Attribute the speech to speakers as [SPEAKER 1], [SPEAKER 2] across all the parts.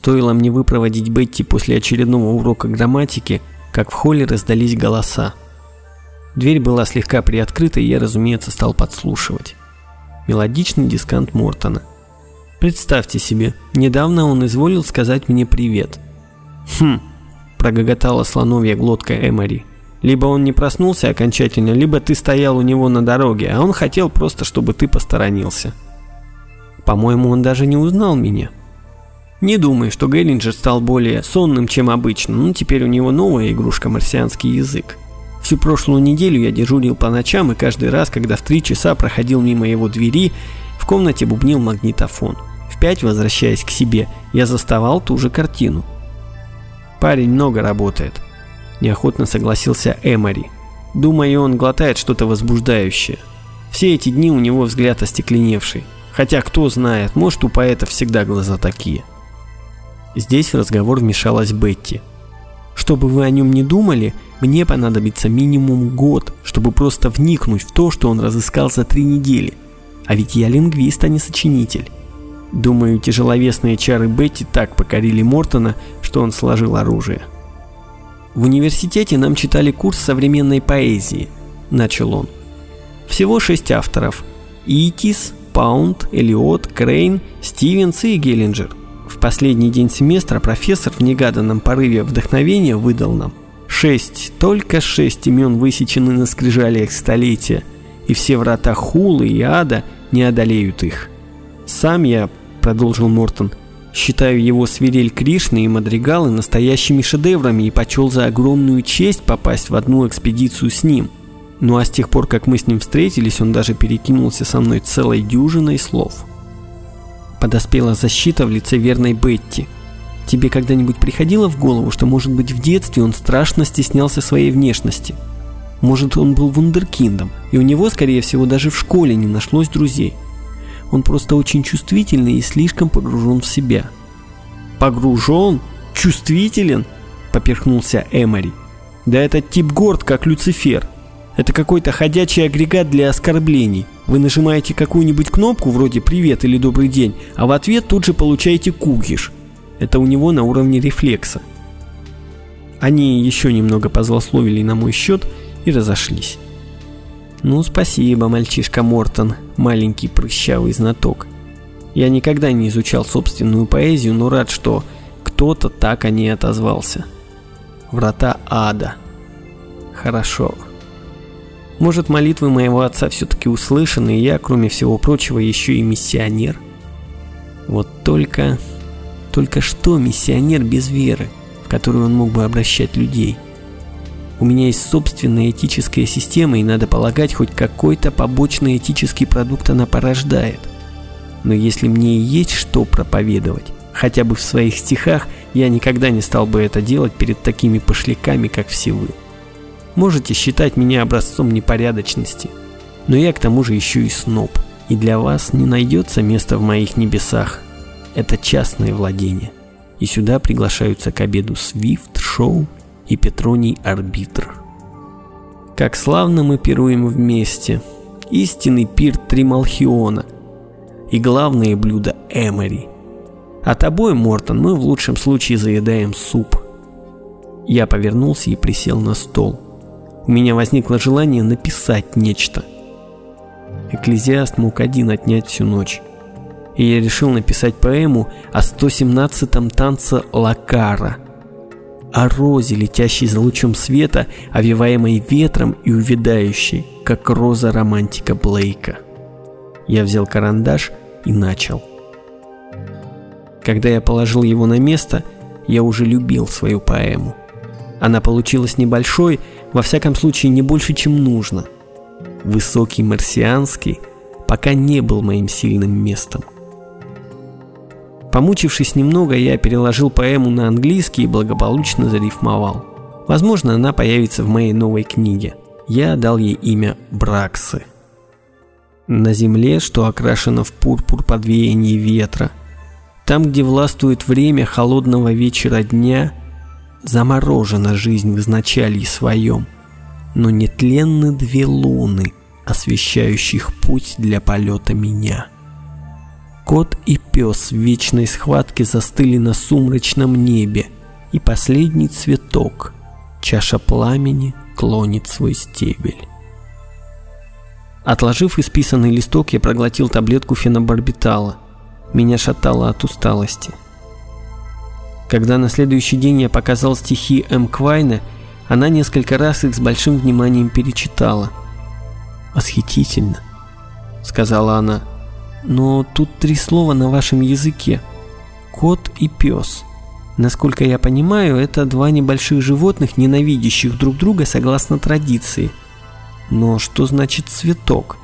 [SPEAKER 1] Стоило мне выпроводить Бетти после очередного урока грамматики, как в холле раздались голоса. Дверь была слегка приоткрыта, и я, разумеется, стал подслушивать. Мелодичный дискант Мортона. Представьте себе, недавно он изволил сказать мне привет. Хм, прогоготала слоновья глотка Эмори. Либо он не проснулся окончательно, либо ты стоял у него на дороге, а он хотел просто, чтобы ты посторонился. По-моему, он даже не узнал меня. Не думаю, что Геллинджер стал более сонным, чем обычно, но теперь у него новая игрушка «Марсианский язык». Всю прошлую неделю я дежурил по ночам, и каждый раз, когда в три часа проходил мимо его двери, в комнате бубнил магнитофон. В пять, возвращаясь к себе, я заставал ту же картину. Парень много работает. Неохотно согласился Эмори. Думаю, он глотает что-то возбуждающее. Все эти дни у него взгляд остекленевший. Хотя, кто знает, может, у поэта всегда глаза такие. Здесь в разговор вмешалась Бетти. Чтобы вы о нем не думали, мне понадобится минимум год, чтобы просто вникнуть в то, что он разыскал за три недели. А ведь я лингвист, а не сочинитель. Думаю, тяжеловесные чары Бетти так покорили Мортона, что он сложил оружие. В университете нам читали курс современной поэзии, начал он. Всего шесть авторов. Итис, Паунд, Элиот, Крейн, Стивенс и Геллинджер. В последний день семестра профессор в негаданном порыве вдохновения выдал нам Шесть, только шесть имен высечены на скрижалиях столетия, и все врата Хулы и Ада не одолеют их. Сам я, продолжил Мортон, считаю его свирель Кришны и мадригалы настоящими шедеврами и почел за огромную честь попасть в одну экспедицию с ним. Ну а с тех пор, как мы с ним встретились, он даже перекинулся со мной целой дюжиной слов. Подоспела защита в лице верной Бетти – Тебе когда-нибудь приходило в голову, что, может быть, в детстве он страшно стеснялся своей внешности? Может, он был вундеркиндом, и у него, скорее всего, даже в школе не нашлось друзей. Он просто очень чувствительный и слишком погружен в себя. «Погружен? Чувствителен?» – поперхнулся Эмори. «Да этот тип горд, как Люцифер. Это какой-то ходячий агрегат для оскорблений. Вы нажимаете какую-нибудь кнопку вроде «Привет» или «Добрый день», а в ответ тут же получаете кукиш – это у него на уровне рефлекса. Они еще немного позлословили на мой счет и разошлись. Ну, спасибо, мальчишка Мортон, маленький прыщавый знаток. Я никогда не изучал собственную поэзию, но рад, что кто-то так о ней отозвался. Врата ада. Хорошо. Может, молитвы моего отца все-таки услышаны, и я, кроме всего прочего, еще и миссионер. Вот только... Только что миссионер без веры, в которую он мог бы обращать людей? У меня есть собственная этическая система, и надо полагать, хоть какой-то побочный этический продукт она порождает. Но если мне и есть что проповедовать, хотя бы в своих стихах, я никогда не стал бы это делать перед такими пошляками, как все вы. Можете считать меня образцом непорядочности, но я к тому же еще и сноб, и для вас не найдется места в моих небесах, это частное владение. И сюда приглашаются к обеду Свифт, Шоу и Петроний Арбитр. Как славно мы пируем вместе. Истинный пир Трималхиона. И главное блюдо Эмори. А тобой, Мортон, мы в лучшем случае заедаем суп. Я повернулся и присел на стол. У меня возникло желание написать нечто. Экклезиаст мог один отнять всю ночь и я решил написать поэму о 117-м танце Лакара, о розе, летящей за лучом света, овиваемой ветром и увядающей, как роза романтика Блейка. Я взял карандаш и начал. Когда я положил его на место, я уже любил свою поэму. Она получилась небольшой, во всяком случае не больше, чем нужно. Высокий марсианский пока не был моим сильным местом. Помучившись немного, я переложил поэму на английский и благополучно зарифмовал. Возможно, она появится в моей новой книге. Я дал ей имя Браксы. На земле, что окрашено в пурпур под веяние ветра, там, где властвует время холодного вечера дня, заморожена жизнь в изначале своем, но нетленны две луны, освещающих путь для полета меня. Кот и пес в вечной схватке застыли на сумрачном небе, и последний цветок, чаша пламени, клонит свой стебель. Отложив исписанный листок, я проглотил таблетку фенобарбитала. Меня шатало от усталости. Когда на следующий день я показал стихи М. Квайна, она несколько раз их с большим вниманием перечитала. «Восхитительно», — сказала она. «Но тут три слова на вашем языке. Кот и пес. Насколько я понимаю, это два небольших животных, ненавидящих друг друга согласно традиции. Но что значит цветок?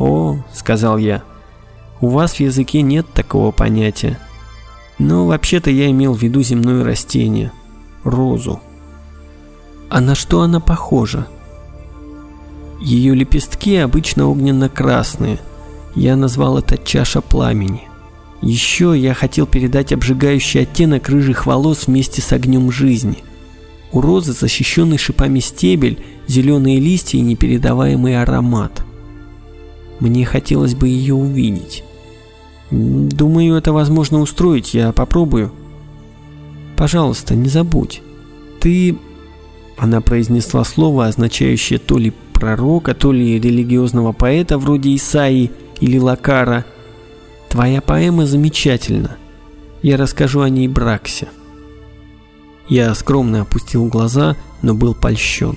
[SPEAKER 1] О, сказал я, у вас в языке нет такого понятия. Но вообще-то я имел в виду земное растение, розу. А на что она похожа? Ее лепестки обычно огненно-красные. Я назвал это чаша пламени. Еще я хотел передать обжигающий оттенок рыжих волос вместе с огнем жизни. У розы защищенный шипами стебель, зеленые листья и непередаваемый аромат. Мне хотелось бы ее увидеть. Думаю, это возможно устроить, я попробую. Пожалуйста, не забудь. Ты... Она произнесла слово, означающее то ли пророка, то ли религиозного поэта вроде Исаии или Лакара – Твоя поэма замечательна. Я расскажу о ней Браксе. Я скромно опустил глаза, но был польщен.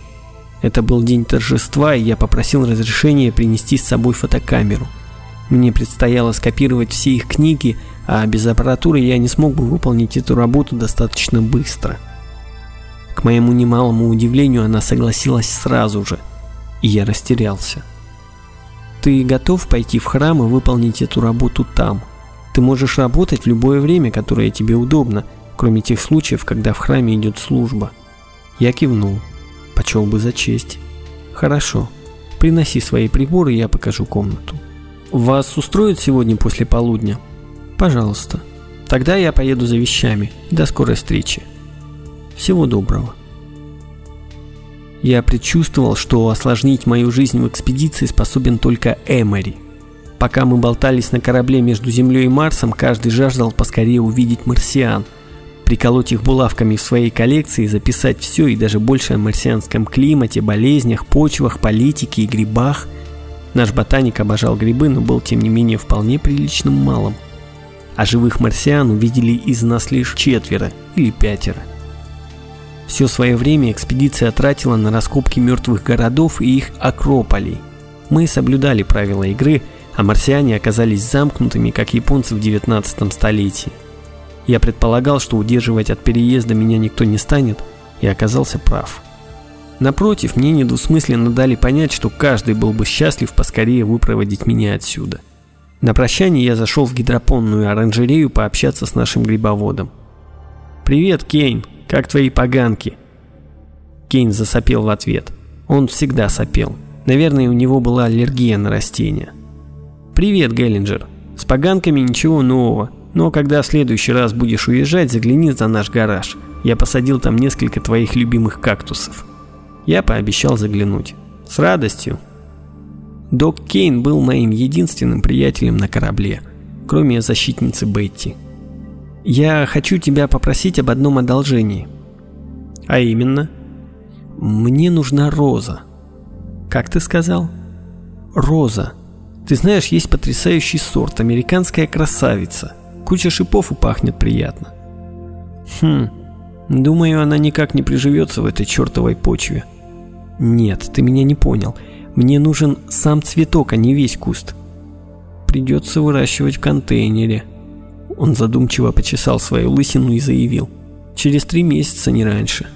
[SPEAKER 1] Это был день торжества, и я попросил разрешения принести с собой фотокамеру. Мне предстояло скопировать все их книги, а без аппаратуры я не смог бы выполнить эту работу достаточно быстро. К моему немалому удивлению, она согласилась сразу же, и я растерялся. Ты готов пойти в храм и выполнить эту работу там. Ты можешь работать в любое время, которое тебе удобно, кроме тех случаев, когда в храме идет служба. Я кивнул. Почел бы за честь. Хорошо. Приноси свои приборы, я покажу комнату. Вас устроит сегодня после полудня? Пожалуйста. Тогда я поеду за вещами. До скорой встречи. Всего доброго. Я предчувствовал, что осложнить мою жизнь в экспедиции способен только Эмори. Пока мы болтались на корабле между Землей и Марсом, каждый жаждал поскорее увидеть марсиан, приколоть их булавками в своей коллекции, записать все и даже больше о марсианском климате, болезнях, почвах, политике и грибах. Наш ботаник обожал грибы, но был тем не менее вполне приличным малым. А живых марсиан увидели из нас лишь четверо или пятеро – все свое время экспедиция тратила на раскопки мертвых городов и их акрополей. Мы соблюдали правила игры, а марсиане оказались замкнутыми, как японцы в 19 столетии. Я предполагал, что удерживать от переезда меня никто не станет, и оказался прав. Напротив, мне недвусмысленно дали понять, что каждый был бы счастлив поскорее выпроводить меня отсюда. На прощание я зашел в гидропонную оранжерею пообщаться с нашим грибоводом. «Привет, Кейн!» Как твои поганки?» Кейн засопел в ответ. Он всегда сопел. Наверное, у него была аллергия на растения. «Привет, Геллинджер. С поганками ничего нового. Но когда в следующий раз будешь уезжать, загляни за наш гараж. Я посадил там несколько твоих любимых кактусов». Я пообещал заглянуть. С радостью. Док Кейн был моим единственным приятелем на корабле, кроме защитницы Бетти. Я хочу тебя попросить об одном одолжении. А именно? Мне нужна роза. Как ты сказал? Роза. Ты знаешь, есть потрясающий сорт, американская красавица. Куча шипов и пахнет приятно. Хм, думаю, она никак не приживется в этой чертовой почве. Нет, ты меня не понял. Мне нужен сам цветок, а не весь куст. Придется выращивать в контейнере. Он задумчиво почесал свою лысину и заявил. «Через три месяца, не раньше».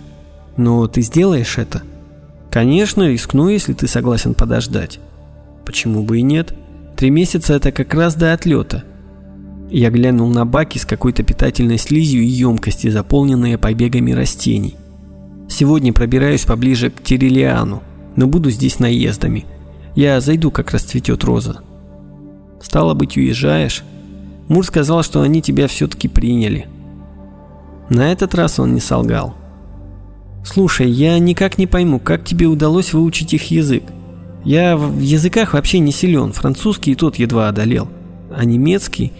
[SPEAKER 1] «Но ты сделаешь это?» «Конечно, рискну, если ты согласен подождать». «Почему бы и нет? Три месяца – это как раз до отлета». Я глянул на баки с какой-то питательной слизью и емкости, заполненные побегами растений. Сегодня пробираюсь поближе к Терелиану, но буду здесь наездами. Я зайду, как расцветет роза. Стало быть, уезжаешь? Мур сказал, что они тебя все-таки приняли. На этот раз он не солгал. Слушай, я никак не пойму, как тебе удалось выучить их язык. Я в языках вообще не силен, французский и тот едва одолел. а немецкий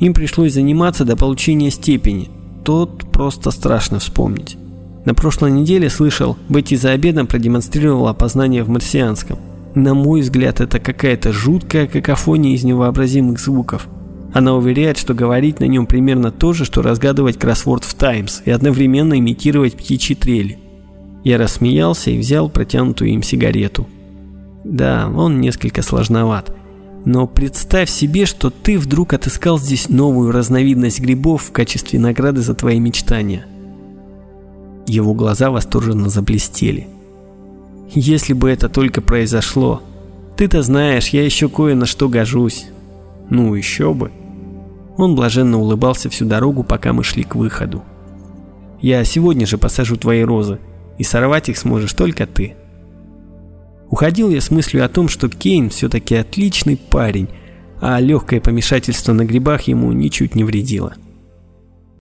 [SPEAKER 1] им пришлось заниматься до получения степени. Тот просто страшно вспомнить. На прошлой неделе слышал, Бетти за обедом продемонстрировала опознание в марсианском. На мой взгляд, это какая-то жуткая какофония из невообразимых звуков. Она уверяет, что говорить на нем примерно то же, что разгадывать кроссворд в Таймс и одновременно имитировать птичьи трели. Я рассмеялся и взял протянутую им сигарету. Да, он несколько сложноват. Но представь себе, что ты вдруг отыскал здесь новую разновидность грибов в качестве награды за твои мечтания. Его глаза восторженно заблестели. Если бы это только произошло. Ты-то знаешь, я еще кое на что гожусь. Ну, еще бы. Он блаженно улыбался всю дорогу, пока мы шли к выходу. Я сегодня же посажу твои розы, и сорвать их сможешь только ты. Уходил я с мыслью о том, что Кейн все-таки отличный парень, а легкое помешательство на грибах ему ничуть не вредило.